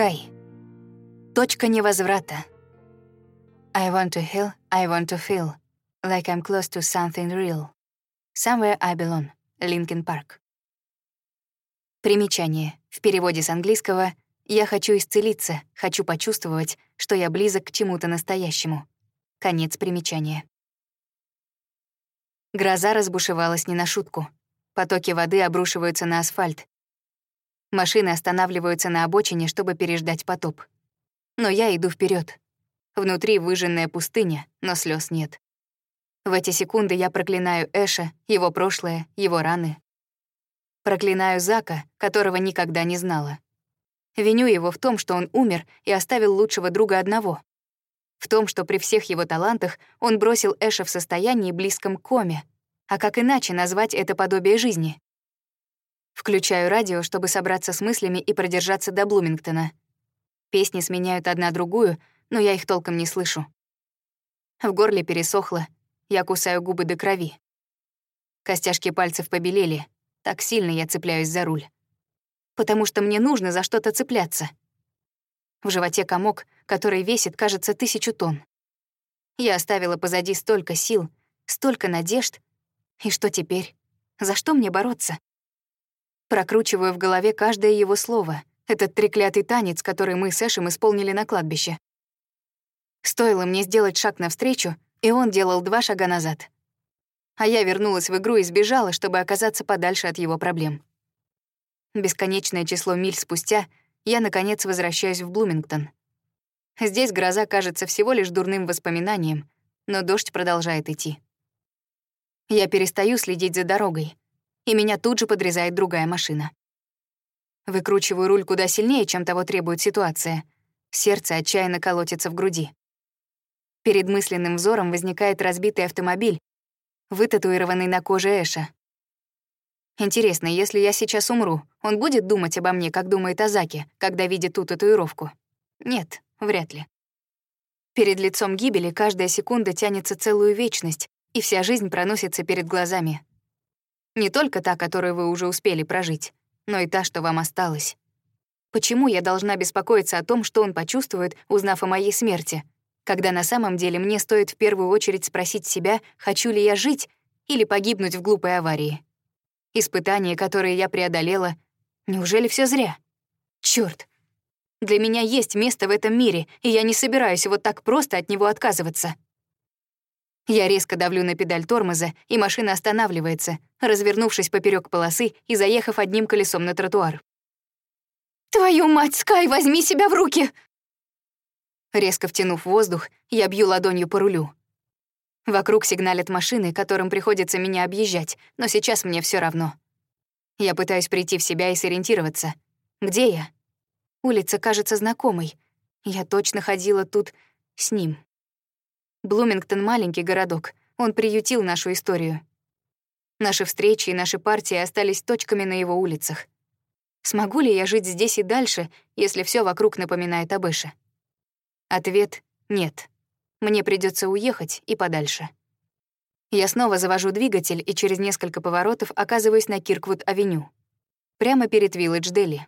Sky. Точка невозврата. I want to heal, I want to feel like I'm close to something real. Somewhere I belong. Linkin Park. Примечание. В переводе с английского «Я хочу исцелиться, хочу почувствовать, что я близок к чему-то настоящему». Конец примечания. Гроза разбушевалась не на шутку. Потоки воды обрушиваются на асфальт. Машины останавливаются на обочине, чтобы переждать потоп. Но я иду вперед. Внутри выжженная пустыня, но слез нет. В эти секунды я проклинаю Эша, его прошлое, его раны. Проклинаю Зака, которого никогда не знала. Виню его в том, что он умер и оставил лучшего друга одного. В том, что при всех его талантах он бросил Эша в состоянии близком к коме. А как иначе назвать это подобие жизни? Включаю радио, чтобы собраться с мыслями и продержаться до Блумингтона. Песни сменяют одна другую, но я их толком не слышу. В горле пересохло, я кусаю губы до крови. Костяшки пальцев побелели, так сильно я цепляюсь за руль. Потому что мне нужно за что-то цепляться. В животе комок, который весит, кажется, тысячу тонн. Я оставила позади столько сил, столько надежд. И что теперь? За что мне бороться? Прокручиваю в голове каждое его слово, этот треклятый танец, который мы с Эшем исполнили на кладбище. Стоило мне сделать шаг навстречу, и он делал два шага назад. А я вернулась в игру и сбежала, чтобы оказаться подальше от его проблем. Бесконечное число миль спустя я, наконец, возвращаюсь в Блумингтон. Здесь гроза кажется всего лишь дурным воспоминанием, но дождь продолжает идти. Я перестаю следить за дорогой, и меня тут же подрезает другая машина. Выкручиваю руль куда сильнее, чем того требует ситуация. Сердце отчаянно колотится в груди. Перед мысленным взором возникает разбитый автомобиль, вытатуированный на коже Эша. Интересно, если я сейчас умру, он будет думать обо мне, как думает о Заке, когда видит ту татуировку? Нет, вряд ли. Перед лицом гибели каждая секунда тянется целую вечность, и вся жизнь проносится перед глазами. Не только та, которую вы уже успели прожить, но и та, что вам осталась. Почему я должна беспокоиться о том, что он почувствует, узнав о моей смерти, когда на самом деле мне стоит в первую очередь спросить себя, хочу ли я жить или погибнуть в глупой аварии. Испытания, которые я преодолела, неужели все зря? Черт! Для меня есть место в этом мире, и я не собираюсь вот так просто от него отказываться. Я резко давлю на педаль тормоза, и машина останавливается, развернувшись поперек полосы и заехав одним колесом на тротуар. «Твою мать, Скай, возьми себя в руки!» Резко втянув воздух, я бью ладонью по рулю. Вокруг сигналят машины, которым приходится меня объезжать, но сейчас мне все равно. Я пытаюсь прийти в себя и сориентироваться. Где я? Улица кажется знакомой. Я точно ходила тут с ним. Блумингтон — маленький городок. Он приютил нашу историю. Наши встречи и наши партии остались точками на его улицах. Смогу ли я жить здесь и дальше, если все вокруг напоминает об Эше? Ответ — нет. Мне придется уехать и подальше. Я снова завожу двигатель и через несколько поворотов оказываюсь на Кирквуд-авеню. Прямо перед Вилледж-Дели.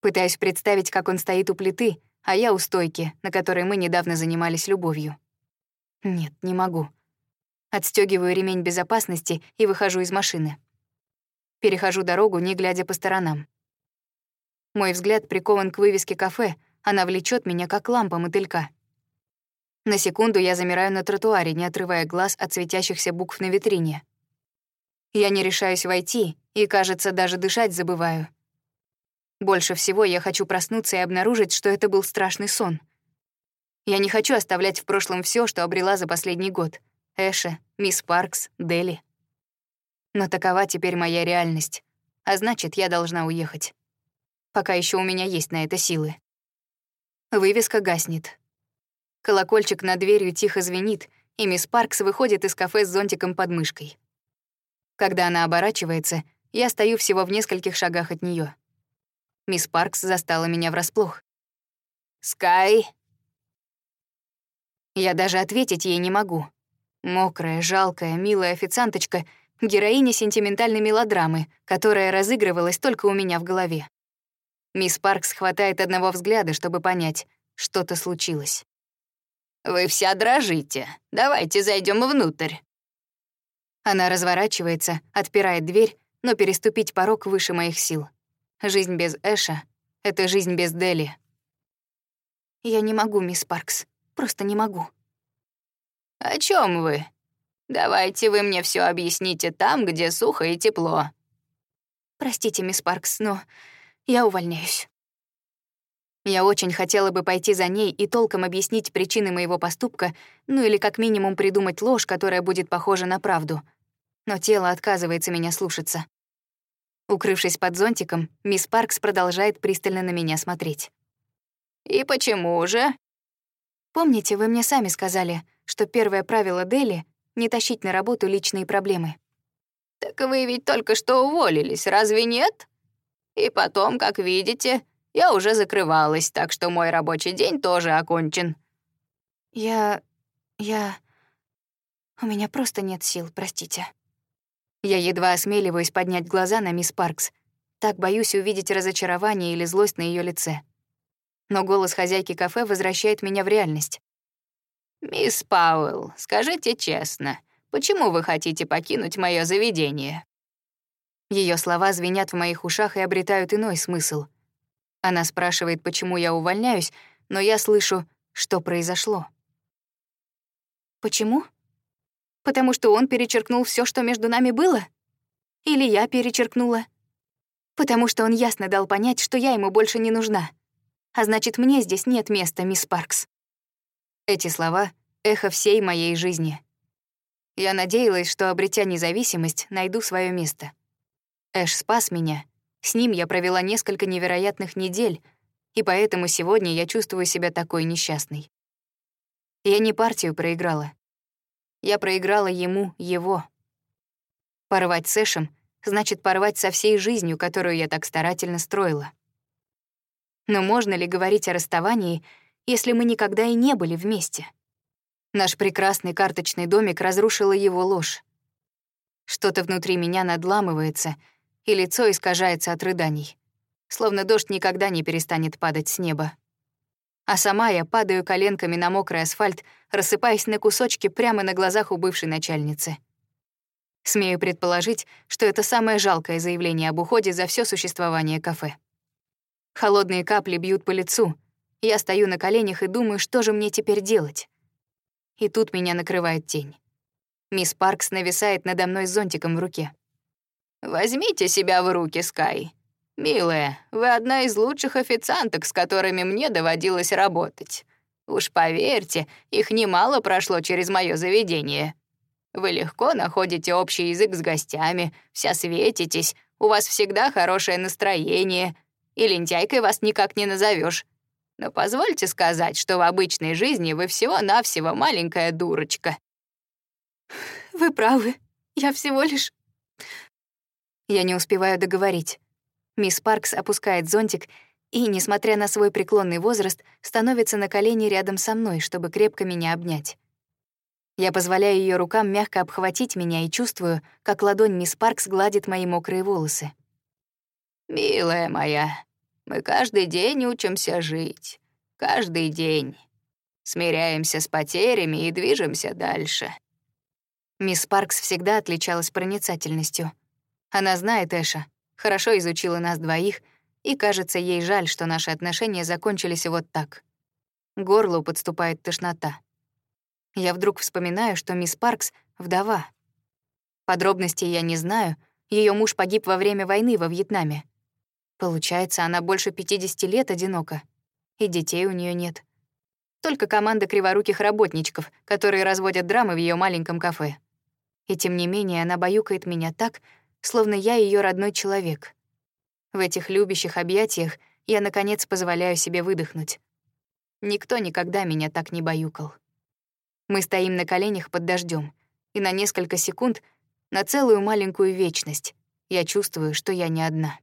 Пытаюсь представить, как он стоит у плиты, а я у стойки, на которой мы недавно занимались любовью. Нет, не могу. Отстёгиваю ремень безопасности и выхожу из машины. Перехожу дорогу, не глядя по сторонам. Мой взгляд прикован к вывеске кафе — она влечет меня, как лампа мотылька. На секунду я замираю на тротуаре, не отрывая глаз от светящихся букв на витрине. Я не решаюсь войти и, кажется, даже дышать забываю. Больше всего я хочу проснуться и обнаружить, что это был страшный сон. Я не хочу оставлять в прошлом все, что обрела за последний год. Эша, мисс Паркс, Дели. Но такова теперь моя реальность. А значит, я должна уехать. Пока еще у меня есть на это силы. Вывеска гаснет. Колокольчик над дверью тихо звенит, и мисс Паркс выходит из кафе с зонтиком под мышкой. Когда она оборачивается, я стою всего в нескольких шагах от нее. Мисс Паркс застала меня врасплох. «Скай!» Я даже ответить ей не могу. Мокрая, жалкая, милая официанточка — героиня сентиментальной мелодрамы, которая разыгрывалась только у меня в голове. Мисс Паркс хватает одного взгляда, чтобы понять, что-то случилось. «Вы вся дрожите. Давайте зайдем внутрь». Она разворачивается, отпирает дверь, но переступить порог выше моих сил. Жизнь без Эша — это жизнь без Дели. Я не могу, мисс Паркс. Просто не могу. «О чем вы? Давайте вы мне все объясните там, где сухо и тепло». Простите, мисс Паркс, но я увольняюсь. Я очень хотела бы пойти за ней и толком объяснить причины моего поступка, ну или как минимум придумать ложь, которая будет похожа на правду. Но тело отказывается меня слушаться. Укрывшись под зонтиком, мисс Паркс продолжает пристально на меня смотреть. «И почему же?» «Помните, вы мне сами сказали, что первое правило Дели — не тащить на работу личные проблемы». «Так вы ведь только что уволились, разве нет? И потом, как видите, я уже закрывалась, так что мой рабочий день тоже окончен». «Я... я... У меня просто нет сил, простите». Я едва осмеливаюсь поднять глаза на мисс Паркс. Так боюсь увидеть разочарование или злость на ее лице. Но голос хозяйки кафе возвращает меня в реальность. «Мисс Пауэлл, скажите честно, почему вы хотите покинуть мое заведение?» Ее слова звенят в моих ушах и обретают иной смысл. Она спрашивает, почему я увольняюсь, но я слышу, что произошло. Почему? Потому что он перечеркнул все, что между нами было? Или я перечеркнула? Потому что он ясно дал понять, что я ему больше не нужна. А значит, мне здесь нет места, мисс Паркс. Эти слова — эхо всей моей жизни. Я надеялась, что, обретя независимость, найду свое место. Эш спас меня, с ним я провела несколько невероятных недель, и поэтому сегодня я чувствую себя такой несчастной. Я не партию проиграла. Я проиграла ему его. Порвать с Эшем значит порвать со всей жизнью, которую я так старательно строила. Но можно ли говорить о расставании, если мы никогда и не были вместе? Наш прекрасный карточный домик разрушила его ложь. Что-то внутри меня надламывается — и лицо искажается от рыданий. Словно дождь никогда не перестанет падать с неба. А сама я падаю коленками на мокрый асфальт, рассыпаясь на кусочки прямо на глазах у бывшей начальницы. Смею предположить, что это самое жалкое заявление об уходе за все существование кафе. Холодные капли бьют по лицу. Я стою на коленях и думаю, что же мне теперь делать. И тут меня накрывает тень. Мисс Паркс нависает надо мной с зонтиком в руке. «Возьмите себя в руки, Скай. Милая, вы одна из лучших официанток, с которыми мне доводилось работать. Уж поверьте, их немало прошло через мое заведение. Вы легко находите общий язык с гостями, вся светитесь, у вас всегда хорошее настроение, и лентяйкой вас никак не назовешь. Но позвольте сказать, что в обычной жизни вы всего-навсего маленькая дурочка». «Вы правы. Я всего лишь я не успеваю договорить. Мисс Паркс опускает зонтик и, несмотря на свой преклонный возраст, становится на колени рядом со мной, чтобы крепко меня обнять. Я позволяю ее рукам мягко обхватить меня и чувствую, как ладонь мисс Паркс гладит мои мокрые волосы. «Милая моя, мы каждый день учимся жить. Каждый день. Смиряемся с потерями и движемся дальше». Мисс Паркс всегда отличалась проницательностью — она знает Эша, хорошо изучила нас двоих, и, кажется, ей жаль, что наши отношения закончились вот так. Горлу подступает тошнота. Я вдруг вспоминаю, что мисс Паркс — вдова. Подробностей я не знаю, ее муж погиб во время войны во Вьетнаме. Получается, она больше 50 лет одинока, и детей у нее нет. Только команда криворуких работничков, которые разводят драмы в ее маленьком кафе. И тем не менее она баюкает меня так, словно я ее родной человек. В этих любящих объятиях я, наконец, позволяю себе выдохнуть. Никто никогда меня так не баюкал. Мы стоим на коленях под дождем, и на несколько секунд, на целую маленькую вечность, я чувствую, что я не одна.